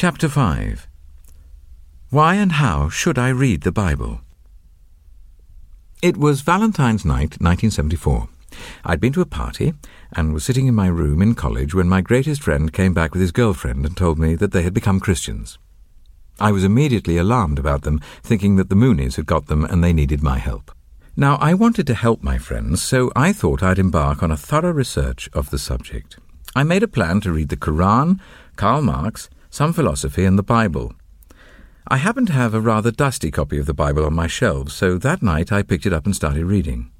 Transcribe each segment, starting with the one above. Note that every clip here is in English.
Chapter 5 Why and How Should I Read the Bible? It was Valentine's night, 1974. I'd been to a party and was sitting in my room in college when my greatest friend came back with his girlfriend and told me that they had become Christians. I was immediately alarmed about them, thinking that the Moonies had got them and they needed my help. Now, I wanted to help my friends, so I thought I'd embark on a thorough research of the subject. I made a plan to read the Koran, Karl Marx, some philosophy, and the Bible. I happened to have a rather dusty copy of the Bible on my shelves, so that night I picked it up and started reading.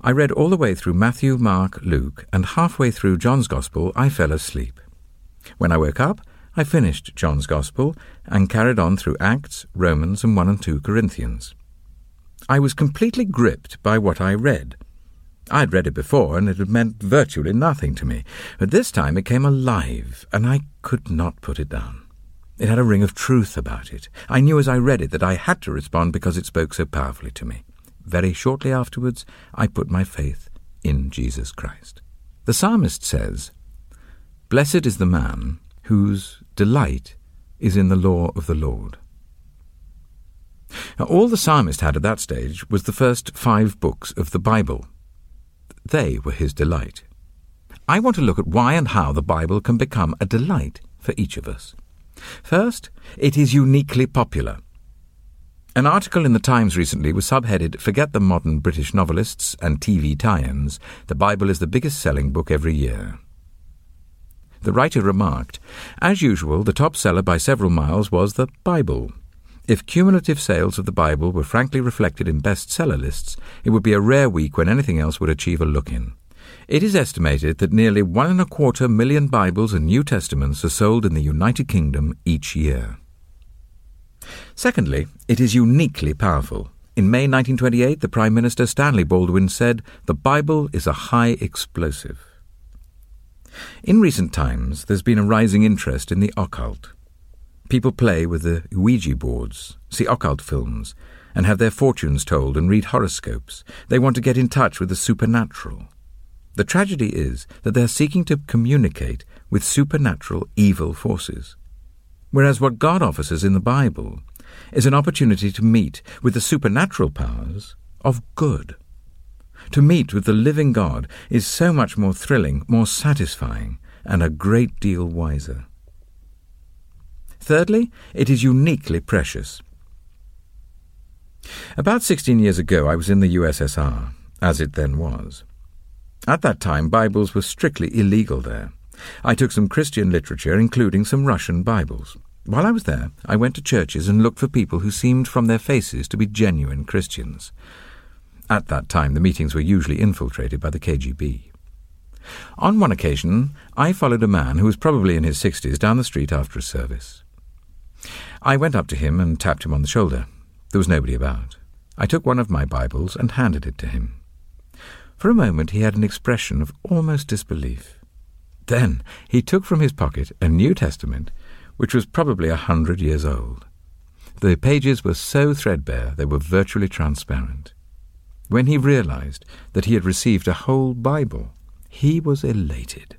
I read all the way through Matthew, Mark, Luke, and halfway through John's Gospel I fell asleep. When I woke up, I finished John's Gospel and carried on through Acts, Romans, and 1 and 2 Corinthians. I was completely gripped by what I read. I had read it before, and it had meant virtually nothing to me, but this time it came alive, and I could not put it down. It had a ring of truth about it. I knew as I read it that I had to respond because it spoke so powerfully to me. Very shortly afterwards, I put my faith in Jesus Christ. The psalmist says, Blessed is the man whose delight is in the law of the Lord. Now, all the psalmist had at that stage was the first five books of the Bible. They were his delight. I want to look at why and how the Bible can become a delight for each of us. First, it is uniquely popular. An article in the Times recently was subheaded Forget the Modern British Novelists and TV tie ins. The Bible is the biggest selling book every year. The writer remarked, As usual, the top seller by several miles was the Bible. If cumulative sales of the Bible were frankly reflected in bestseller lists, it would be a rare week when anything else would achieve a look in. It is estimated that nearly one and a quarter million Bibles and New Testaments are sold in the United Kingdom each year. Secondly, it is uniquely powerful. In May 1928, the Prime Minister Stanley Baldwin said, The Bible is a high explosive. In recent times, there's been a rising interest in the occult. People play with the Ouija boards, see occult films, and have their fortunes told and read horoscopes. They want to get in touch with the supernatural. The tragedy is that they are seeking to communicate with supernatural evil forces. Whereas what God offers us in the Bible is an opportunity to meet with the supernatural powers of good. To meet with the living God is so much more thrilling, more satisfying, and a great deal wiser. Thirdly, it is uniquely precious. About 16 years ago, I was in the USSR, as it then was. At that time, Bibles were strictly illegal there. I took some Christian literature, including some Russian Bibles. While I was there, I went to churches and looked for people who seemed from their faces to be genuine Christians. At that time, the meetings were usually infiltrated by the KGB. On one occasion, I followed a man who was probably in his sixties down the street after a service. I went up to him and tapped him on the shoulder. There was nobody about. I took one of my Bibles and handed it to him. For a moment he had an expression of almost disbelief. Then he took from his pocket a New Testament, which was probably a hundred years old. The pages were so threadbare they were virtually transparent. When he realized that he had received a whole Bible, he was elated.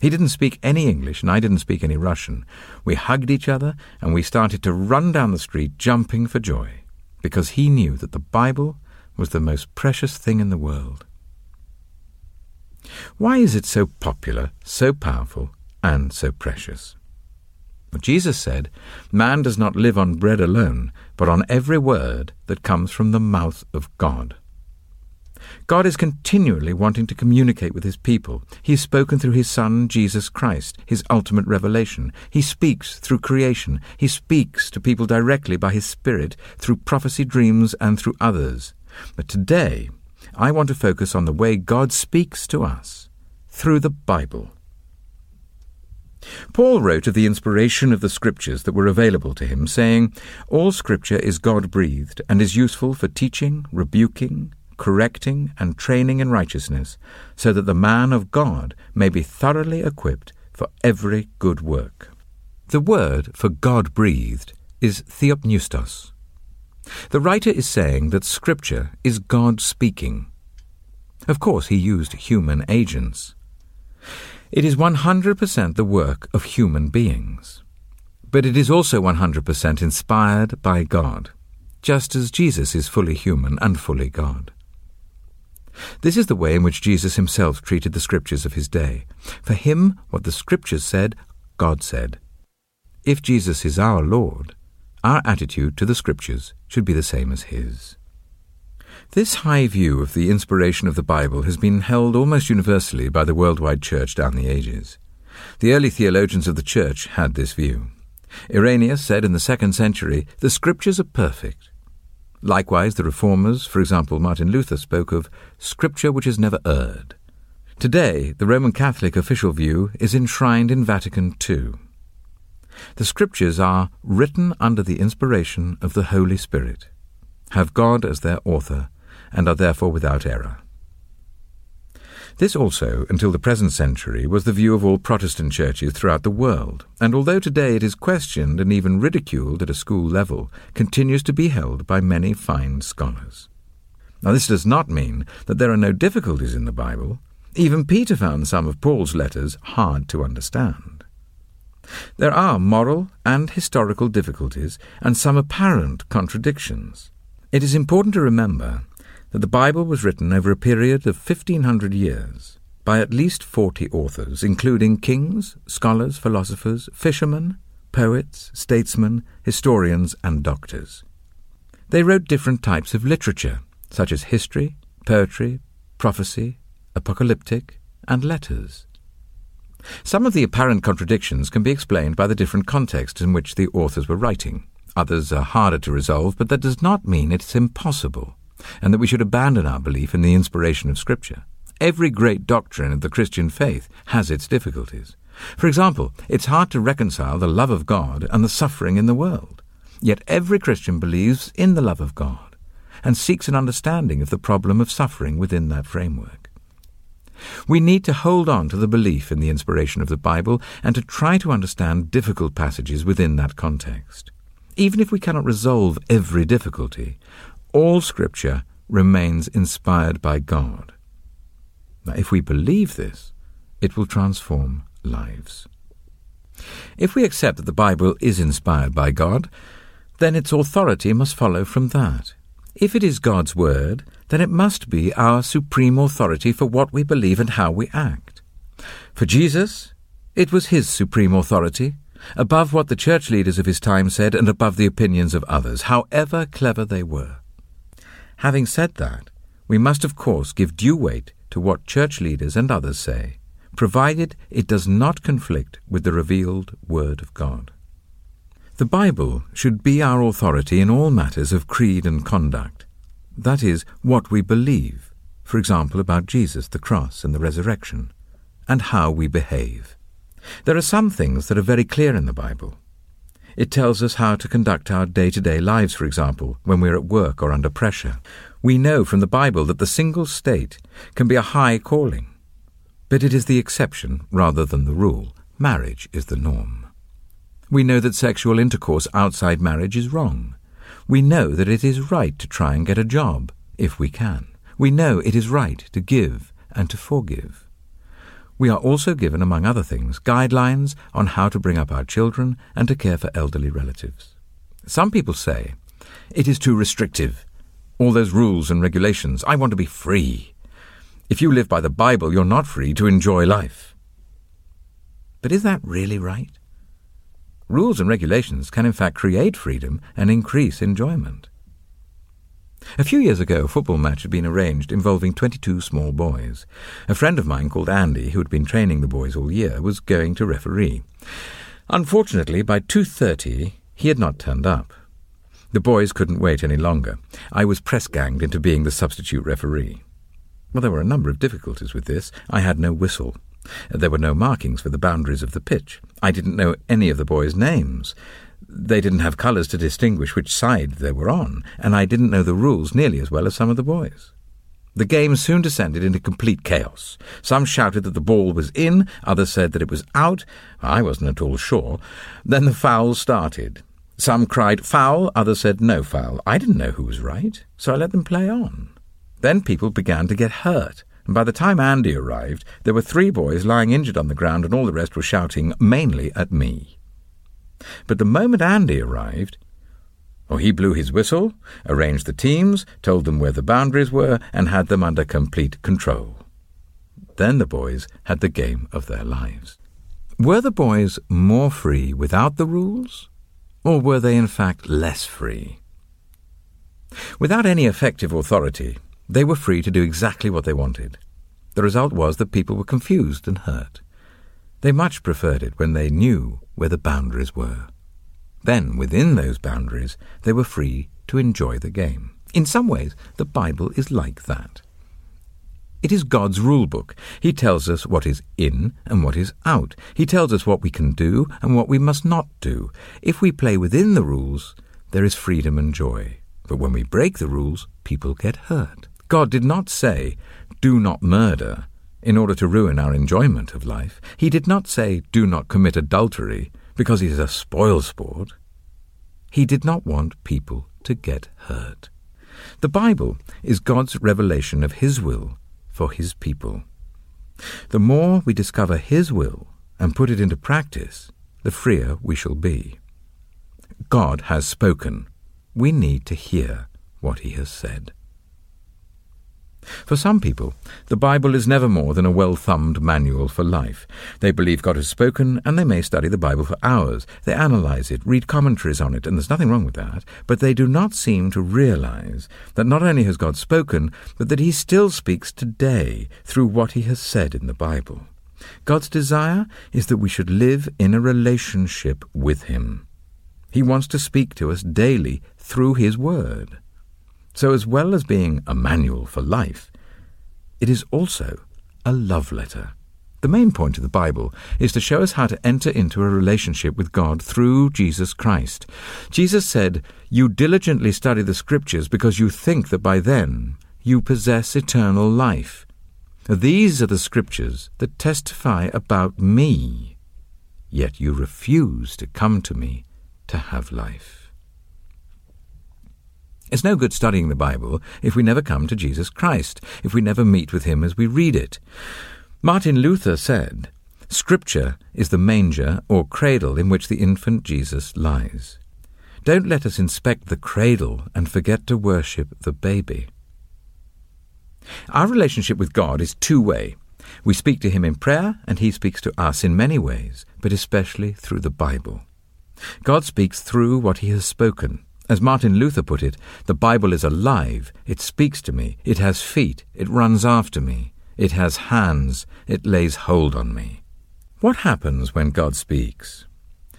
He didn't speak any English, and I didn't speak any Russian. We hugged each other, and we started to run down the street jumping for joy, because he knew that the Bible was the most precious thing in the world. Why is it so popular, so powerful, and so precious? Jesus said, Man does not live on bread alone, but on every word that comes from the mouth of God. God is continually wanting to communicate with his people. He has spoken through his Son, Jesus Christ, his ultimate revelation. He speaks through creation. He speaks to people directly by his Spirit, through prophecy, dreams, and through others. But today, I want to focus on the way God speaks to us through the Bible. Paul wrote of the inspiration of the Scriptures that were available to him, saying, All Scripture is God breathed and is useful for teaching, rebuking, correcting, and training in righteousness, so that the man of God may be thoroughly equipped for every good work. The word for God breathed is theopneustos. The writer is saying that Scripture is God speaking. Of course, he used human agents. It is 100% the work of human beings. but it is also 100% inspired by God, just as Jesus is fully human and fully God. This is the way in which Jesus himself treated the scriptures of his day. For him, what the scriptures said, God said. If Jesus is our Lord, our attitude to the scriptures should be the same as his. This high view of the inspiration of the Bible has been held almost universally by the worldwide church down the ages. The early theologians of the church had this view. Irenaeus said in the second century, The scriptures are perfect. Likewise, the reformers, for example, Martin Luther, spoke of scripture which has never erred. Today, the Roman Catholic official view is enshrined in Vatican II. The scriptures are written under the inspiration of the Holy Spirit, have God as their author, and are therefore without error. This also, until the present century, was the view of all Protestant churches throughout the world, and although today it is questioned and even ridiculed at a school level, continues to be held by many fine scholars. Now, this does not mean that there are no difficulties in the Bible. Even Peter found some of Paul's letters hard to understand. There are moral and historical difficulties and some apparent contradictions. It is important to remember that the Bible was written over a period of 1500 years by at least 40 authors, including kings, scholars, philosophers, fishermen, poets, statesmen, historians, and doctors. They wrote different types of literature, such as history, poetry, prophecy, apocalyptic, and letters. Some of the apparent contradictions can be explained by the different contexts in which the authors were writing. Others are harder to resolve, but that does not mean it's impossible and that we should abandon our belief in the inspiration of Scripture. Every great doctrine of the Christian faith has its difficulties. For example, it's hard to reconcile the love of God and the suffering in the world. Yet every Christian believes in the love of God and seeks an understanding of the problem of suffering within that framework. We need to hold on to the belief in the inspiration of the Bible and to try to understand difficult passages within that context. Even if we cannot resolve every difficulty, all Scripture remains inspired by God. Now, if we believe this, it will transform lives. If we accept that the Bible is inspired by God, then its authority must follow from that. If it is God's Word, then it must be our supreme authority for what we believe and how we act. For Jesus, it was his supreme authority, above what the church leaders of his time said and above the opinions of others, however clever they were. Having said that, we must of course give due weight to what church leaders and others say, provided it does not conflict with the revealed Word of God. The Bible should be our authority in all matters of creed and conduct. That is, what we believe, for example, about Jesus, the cross, and the resurrection, and how we behave. There are some things that are very clear in the Bible. It tells us how to conduct our day to day lives, for example, when we're at work or under pressure. We know from the Bible that the single state can be a high calling, but it is the exception rather than the rule. Marriage is the norm. We know that sexual intercourse outside marriage is wrong. We know that it is right to try and get a job, if we can. We know it is right to give and to forgive. We are also given, among other things, guidelines on how to bring up our children and to care for elderly relatives. Some people say, it is too restrictive. All those rules and regulations. I want to be free. If you live by the Bible, you're not free to enjoy life. But is that really right? Rules and regulations can in fact create freedom and increase enjoyment. A few years ago, a football match had been arranged involving 22 small boys. A friend of mine called Andy, who had been training the boys all year, was going to referee. Unfortunately, by 2.30, he had not turned up. The boys couldn't wait any longer. I was press-ganged into being the substitute referee. Well, there were a number of difficulties with this. I had no whistle. There were no markings for the boundaries of the pitch. I didn't know any of the boys' names. They didn't have colours to distinguish which side they were on, and I didn't know the rules nearly as well as some of the boys. The game soon descended into complete chaos. Some shouted that the ball was in, others said that it was out. I wasn't at all sure. Then the fouls started. Some cried foul, others said no foul. I didn't know who was right, so I let them play on. Then people began to get hurt, and by the time Andy arrived, there were three boys lying injured on the ground, and all the rest were shouting mainly at me. But the moment Andy arrived, oh, he blew his whistle, arranged the teams, told them where the boundaries were, and had them under complete control. Then the boys had the game of their lives. Were the boys more free without the rules, or were they in fact less free? Without any effective authority, they were free to do exactly what they wanted. The result was that people were confused and hurt. They much preferred it when they knew where the boundaries were. Then, within those boundaries, they were free to enjoy the game. In some ways, the Bible is like that. It is God's rule book. He tells us what is in and what is out. He tells us what we can do and what we must not do. If we play within the rules, there is freedom and joy. But when we break the rules, people get hurt. God did not say, do not murder, in order to ruin our enjoyment of life. He did not say, do not commit adultery, because he is a spoilsport. He did not want people to get hurt. The Bible is God's revelation of His will for His people. The more we discover His will and put it into practice, the freer we shall be. God has spoken. We need to hear what He has said. For some people, the Bible is never more than a well thumbed manual for life. They believe God has spoken, and they may study the Bible for hours. They analyze it, read commentaries on it, and there's nothing wrong with that, but they do not seem to realize that not only has God spoken, but that He still speaks today through what He has said in the Bible. God's desire is that we should live in a relationship with Him. He wants to speak to us daily through His Word. So, as well as being a manual for life, it is also a love letter. The main point of the Bible is to show us how to enter into a relationship with God through Jesus Christ. Jesus said, You diligently study the Scriptures because you think that by then you possess eternal life. These are the Scriptures that testify about me, yet you refuse to come to me to have life. It's no good studying the Bible if we never come to Jesus Christ, if we never meet with him as we read it. Martin Luther said, Scripture is the manger or cradle in which the infant Jesus lies. Don't let us inspect the cradle and forget to worship the baby. Our relationship with God is two way. We speak to Him in prayer, and He speaks to us in many ways, but especially through the Bible. God speaks through what He has spoken. As Martin Luther put it, the Bible is alive, it speaks to me, it has feet, it runs after me, it has hands, it lays hold on me. What happens when God speaks?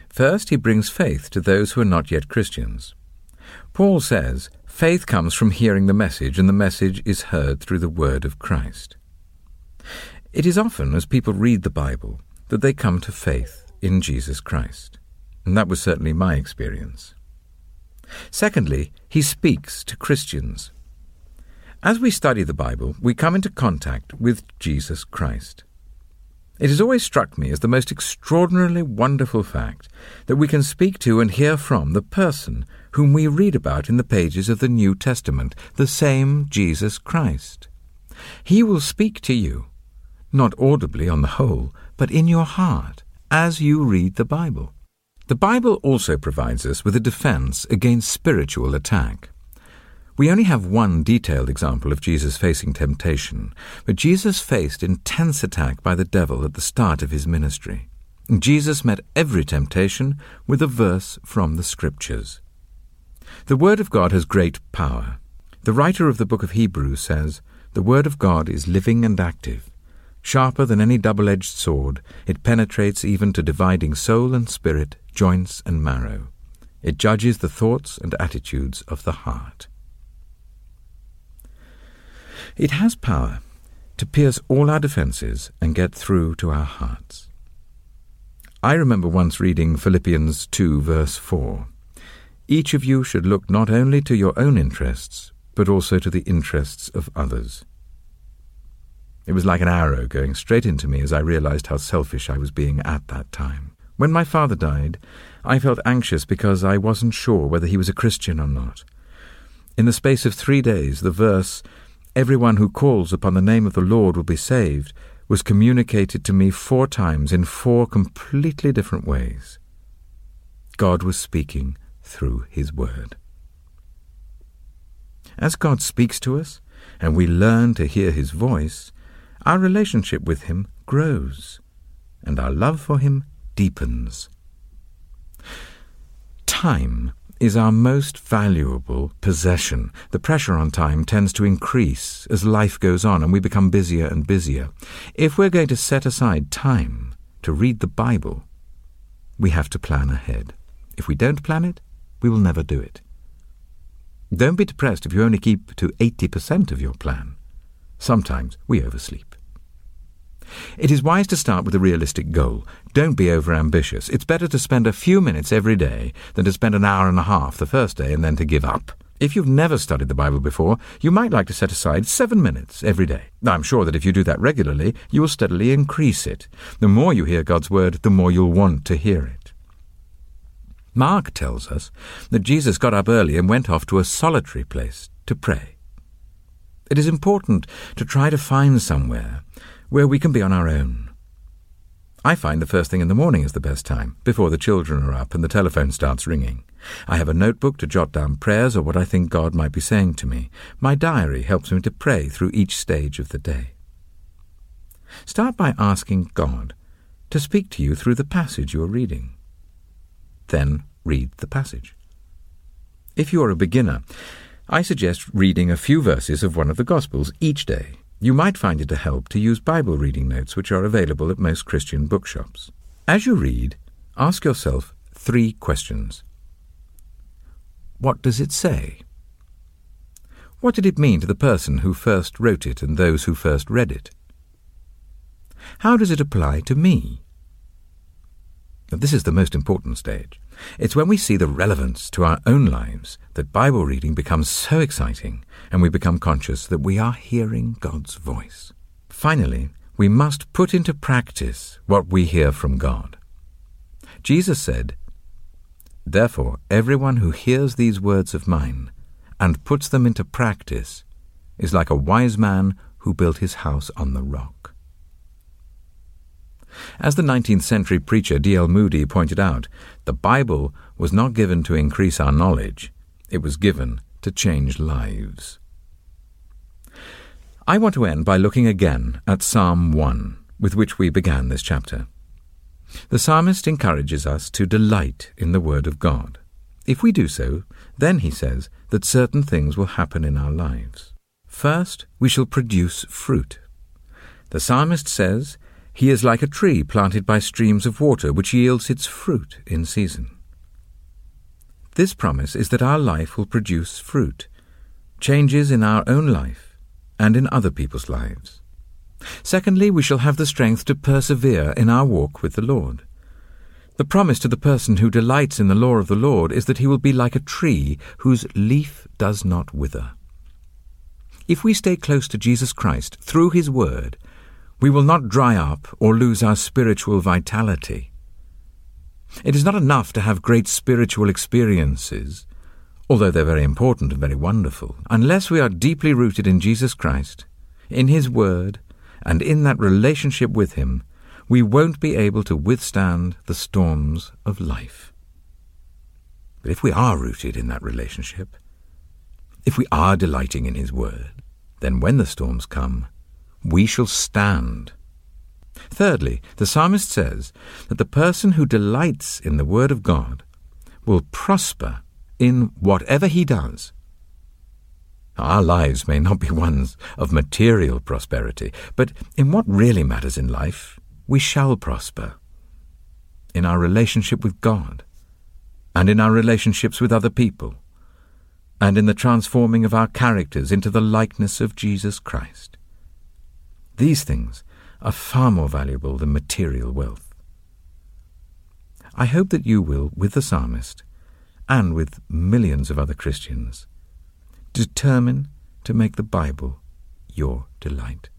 First, he brings faith to those who are not yet Christians. Paul says, faith comes from hearing the message, and the message is heard through the word of Christ. It is often as people read the Bible that they come to faith in Jesus Christ. And that was certainly my experience. Secondly, he speaks to Christians. As we study the Bible, we come into contact with Jesus Christ. It has always struck me as the most extraordinarily wonderful fact that we can speak to and hear from the person whom we read about in the pages of the New Testament, the same Jesus Christ. He will speak to you, not audibly on the whole, but in your heart, as you read the Bible. The Bible also provides us with a defense against spiritual attack. We only have one detailed example of Jesus facing temptation, but Jesus faced intense attack by the devil at the start of his ministry. Jesus met every temptation with a verse from the Scriptures. The Word of God has great power. The writer of the book of Hebrews says, The Word of God is living and active Sharper than any double edged sword, it penetrates even to dividing soul and spirit, joints and marrow. It judges the thoughts and attitudes of the heart. It has power to pierce all our defences and get through to our hearts. I remember once reading Philippians 2, verse 4. Each of you should look not only to your own interests, but also to the interests of others. It was like an arrow going straight into me as I realized how selfish I was being at that time. When my father died, I felt anxious because I wasn't sure whether he was a Christian or not. In the space of three days, the verse, Everyone who calls upon the name of the Lord will be saved, was communicated to me four times in four completely different ways. God was speaking through His Word. As God speaks to us and we learn to hear His voice, our relationship with Him grows and our love for Him deepens. Time is our most valuable possession. The pressure on time tends to increase as life goes on and we become busier and busier. If we're going to set aside time to read the Bible, we have to plan ahead. If we don't plan it, we will never do it. Don't be depressed if you only keep to 80% of your plan. Sometimes we oversleep. It is wise to start with a realistic goal. Don't be overambitious. It's better to spend a few minutes every day than to spend an hour and a half the first day and then to give up. If you've never studied the Bible before, you might like to set aside seven minutes every day. I'm sure that if you do that regularly, you will steadily increase it. The more you hear God's Word, the more you'll want to hear it. Mark tells us that Jesus got up early and went off to a solitary place to pray. It is important to try to find somewhere where we can be on our own. I find the first thing in the morning is the best time, before the children are up and the telephone starts ringing. I have a notebook to jot down prayers or what I think God might be saying to me. My diary helps me to pray through each stage of the day. Start by asking God to speak to you through the passage you are reading. Then read the passage. If you are a beginner, I suggest reading a few verses of one of the Gospels each day you might find it a help to use Bible reading notes, which are available at most Christian bookshops. As you read, ask yourself three questions. What does it say? What did it mean to the person who first wrote it and those who first read it? How does it apply to me? Now, this is the most important stage. It's when we see the relevance to our own lives that Bible reading becomes so exciting and we become conscious that we are hearing God's voice. Finally, we must put into practice what we hear from God. Jesus said, Therefore, everyone who hears these words of mine and puts them into practice is like a wise man who built his house on the rock. As the 19th century preacher D.L. Moody pointed out, the Bible was not given to increase our knowledge, it was given to change lives. I want to end by looking again at Psalm 1, with which we began this chapter. The psalmist encourages us to delight in the Word of God. If we do so, then he says that certain things will happen in our lives. First, we shall produce fruit. The psalmist says he is like a tree planted by streams of water, which yields its fruit in season. This promise is that our life will produce fruit, changes in our own life and in other people's lives. Secondly, we shall have the strength to persevere in our walk with the Lord. The promise to the person who delights in the law of the Lord is that he will be like a tree whose leaf does not wither. If we stay close to Jesus Christ through his word, we will not dry up or lose our spiritual vitality. It is not enough to have great spiritual experiences, although they're very important and very wonderful, unless we are deeply rooted in Jesus Christ, in His Word, and in that relationship with Him, we won't be able to withstand the storms of life. But if we are rooted in that relationship, if we are delighting in His Word, then when the storms come, we shall stand. Thirdly, the psalmist says that the person who delights in the Word of God will prosper in whatever he does. Our lives may not be ones of material prosperity, but in what really matters in life, we shall prosper. In our relationship with God, and in our relationships with other people, and in the transforming of our characters into the likeness of Jesus Christ. These things are far more valuable than material wealth. I hope that you will, with the psalmist, and with millions of other Christians, determine to make the Bible your delight.